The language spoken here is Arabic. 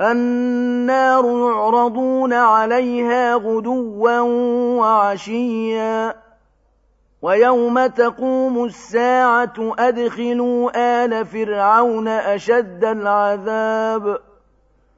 النار يعرضون عليها غدوا وعشيا. ويوم تقوم الساعة أدخلوا آل فرعون أشد العذاب.